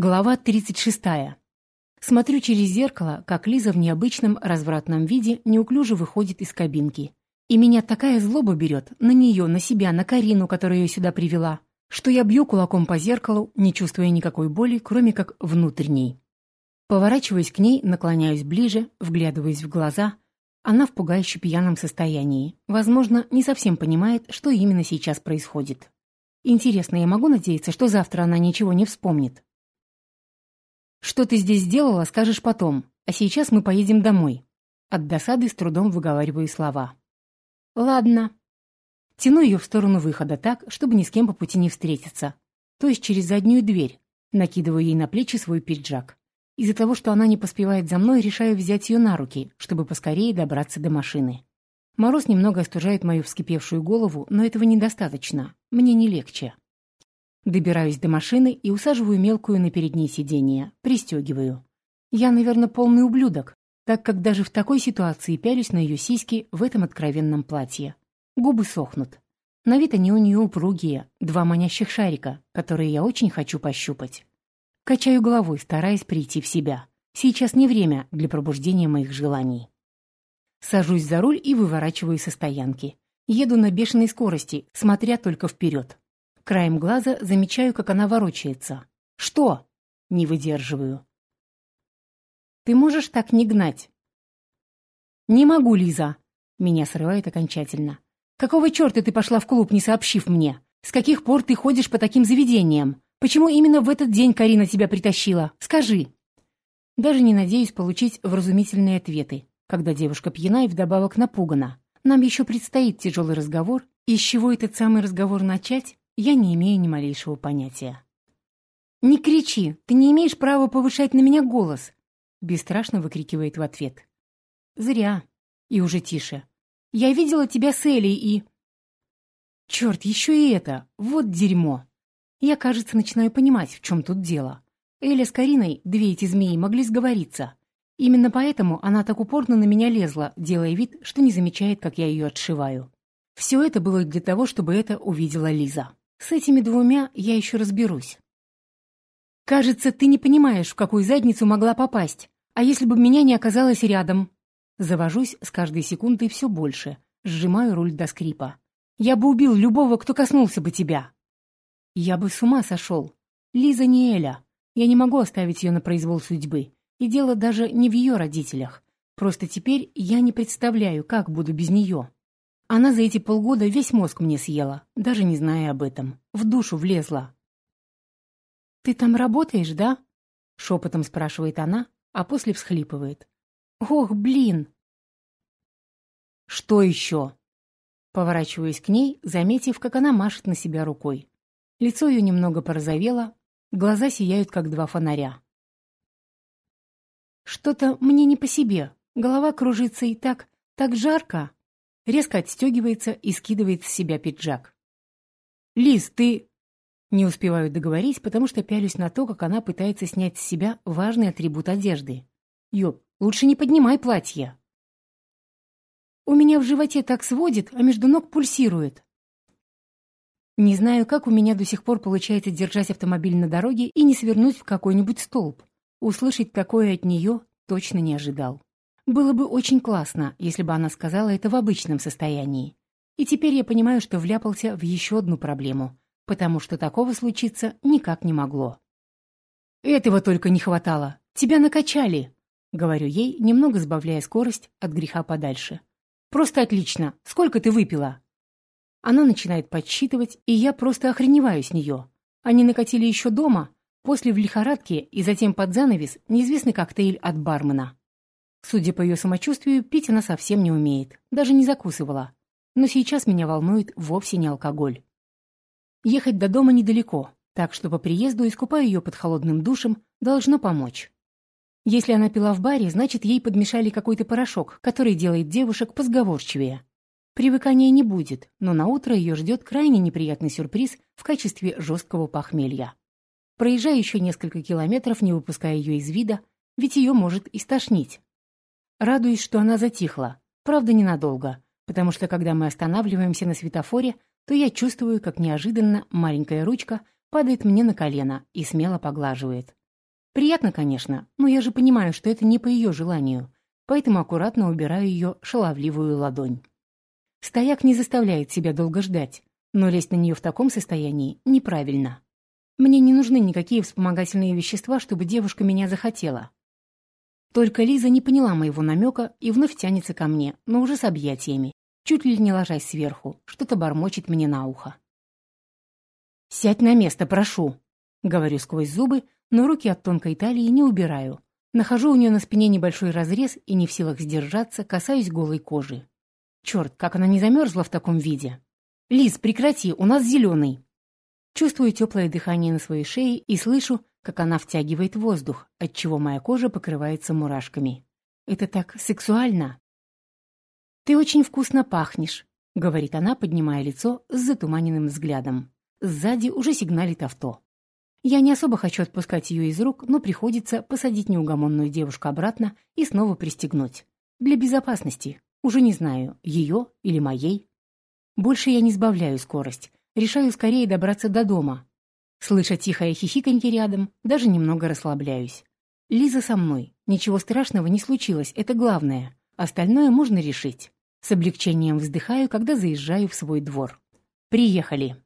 Глава 36. Смотрю через зеркало, как Лиза в необычном развратном виде неуклюже выходит из кабинки. И меня такая злоба берет на нее, на себя, на Карину, которая ее сюда привела, что я бью кулаком по зеркалу, не чувствуя никакой боли, кроме как внутренней. Поворачиваясь к ней, наклоняюсь ближе, вглядываясь в глаза. Она в пугающе пьяном состоянии. Возможно, не совсем понимает, что именно сейчас происходит. Интересно, я могу надеяться, что завтра она ничего не вспомнит? «Что ты здесь сделала, скажешь потом, а сейчас мы поедем домой». От досады с трудом выговариваю слова. «Ладно». Тяну ее в сторону выхода так, чтобы ни с кем по пути не встретиться. То есть через заднюю дверь. Накидываю ей на плечи свой пиджак. Из-за того, что она не поспевает за мной, решаю взять ее на руки, чтобы поскорее добраться до машины. Мороз немного остужает мою вскипевшую голову, но этого недостаточно. Мне не легче. Добираюсь до машины и усаживаю мелкую на переднее сиденье, пристегиваю. Я, наверное, полный ублюдок, так как даже в такой ситуации пялюсь на ее сиськи в этом откровенном платье. Губы сохнут. На вид они у нее упругие, два манящих шарика, которые я очень хочу пощупать. Качаю головой, стараясь прийти в себя. Сейчас не время для пробуждения моих желаний. Сажусь за руль и выворачиваю со стоянки. Еду на бешеной скорости, смотря только вперед. Краем глаза замечаю, как она ворочается. «Что?» Не выдерживаю. «Ты можешь так не гнать?» «Не могу, Лиза!» Меня срывает окончательно. «Какого черта ты пошла в клуб, не сообщив мне? С каких пор ты ходишь по таким заведениям? Почему именно в этот день Карина тебя притащила? Скажи!» Даже не надеюсь получить вразумительные ответы, когда девушка пьяна и вдобавок напугана. Нам еще предстоит тяжелый разговор, и с чего этот самый разговор начать, я не имею ни малейшего понятия. «Не кричи! Ты не имеешь права повышать на меня голос!» Бесстрашно выкрикивает в ответ. «Зря!» И уже тише. «Я видела тебя с Элей и...» «Черт, еще и это! Вот дерьмо!» Я, кажется, начинаю понимать, в чем тут дело. Эля с Кариной, две эти змеи, могли сговориться. Именно поэтому она так упорно на меня лезла, делая вид, что не замечает, как я ее отшиваю. Все это было для того, чтобы это увидела Лиза. С этими двумя я еще разберусь. Кажется, ты не понимаешь, в какую задницу могла попасть. А если бы меня не оказалось рядом? Завожусь с каждой секундой все больше, сжимаю руль до скрипа. Я бы убил любого, кто коснулся бы тебя. Я бы с ума сошел. Лиза не Эля. Я не могу оставить ее на произвол судьбы. И дело даже не в ее родителях. Просто теперь я не представляю, как буду без нее. Она за эти полгода весь мозг мне съела, даже не зная об этом. В душу влезла. «Ты там работаешь, да?» — шепотом спрашивает она, а после всхлипывает. «Ох, блин!» «Что еще?» Поворачиваюсь к ней, заметив, как она машет на себя рукой. Лицо ее немного порозовело, глаза сияют, как два фонаря. «Что-то мне не по себе, голова кружится и так, так жарко!» Резко отстегивается и скидывает с себя пиджак. «Лиз, ты...» Не успеваю договорить, потому что пялюсь на то, как она пытается снять с себя важный атрибут одежды. «Ёп, лучше не поднимай платье!» У меня в животе так сводит, а между ног пульсирует. Не знаю, как у меня до сих пор получается держать автомобиль на дороге и не свернуть в какой-нибудь столб. Услышать такое от нее точно не ожидал. Было бы очень классно, если бы она сказала это в обычном состоянии. И теперь я понимаю, что вляпался в еще одну проблему, потому что такого случиться никак не могло. «Этого только не хватало. Тебя накачали!» — говорю ей, немного сбавляя скорость от греха подальше. «Просто отлично. Сколько ты выпила?» Она начинает подсчитывать, и я просто охреневаю с нее. Они накатили еще дома, после в лихорадке и затем под занавес неизвестный коктейль от бармена. Судя по ее самочувствию, пить она совсем не умеет, даже не закусывала. Но сейчас меня волнует вовсе не алкоголь. Ехать до дома недалеко, так что по приезду, искупая ее под холодным душем, должно помочь. Если она пила в баре, значит, ей подмешали какой-то порошок, который делает девушек позговорчивее. Привыкания не будет, но на утро ее ждет крайне неприятный сюрприз в качестве жесткого похмелья. Проезжая еще несколько километров, не выпуская ее из вида, ведь ее может истошнить. Радуюсь, что она затихла. Правда, ненадолго, потому что когда мы останавливаемся на светофоре, то я чувствую, как неожиданно маленькая ручка падает мне на колено и смело поглаживает. Приятно, конечно, но я же понимаю, что это не по ее желанию, поэтому аккуратно убираю ее шаловливую ладонь. Стояк не заставляет себя долго ждать, но лезть на нее в таком состоянии неправильно. Мне не нужны никакие вспомогательные вещества, чтобы девушка меня захотела. Только Лиза не поняла моего намека и вновь тянется ко мне, но уже с объятиями, чуть ли не ложась сверху, что-то бормочет мне на ухо. «Сядь на место, прошу!» — говорю сквозь зубы, но руки от тонкой талии не убираю. Нахожу у нее на спине небольшой разрез и не в силах сдержаться, касаюсь голой кожи. Черт, как она не замерзла в таком виде! «Лиз, прекрати, у нас зеленый!» Чувствую теплое дыхание на своей шее и слышу, как она втягивает воздух, отчего моя кожа покрывается мурашками. Это так сексуально. «Ты очень вкусно пахнешь», — говорит она, поднимая лицо с затуманенным взглядом. Сзади уже сигналит авто. Я не особо хочу отпускать ее из рук, но приходится посадить неугомонную девушку обратно и снова пристегнуть. Для безопасности. Уже не знаю, ее или моей. Больше я не сбавляю скорость. Решаю скорее добраться до дома. Слыша тихое хихиканье рядом, даже немного расслабляюсь. Лиза со мной. Ничего страшного не случилось, это главное. Остальное можно решить. С облегчением вздыхаю, когда заезжаю в свой двор. Приехали.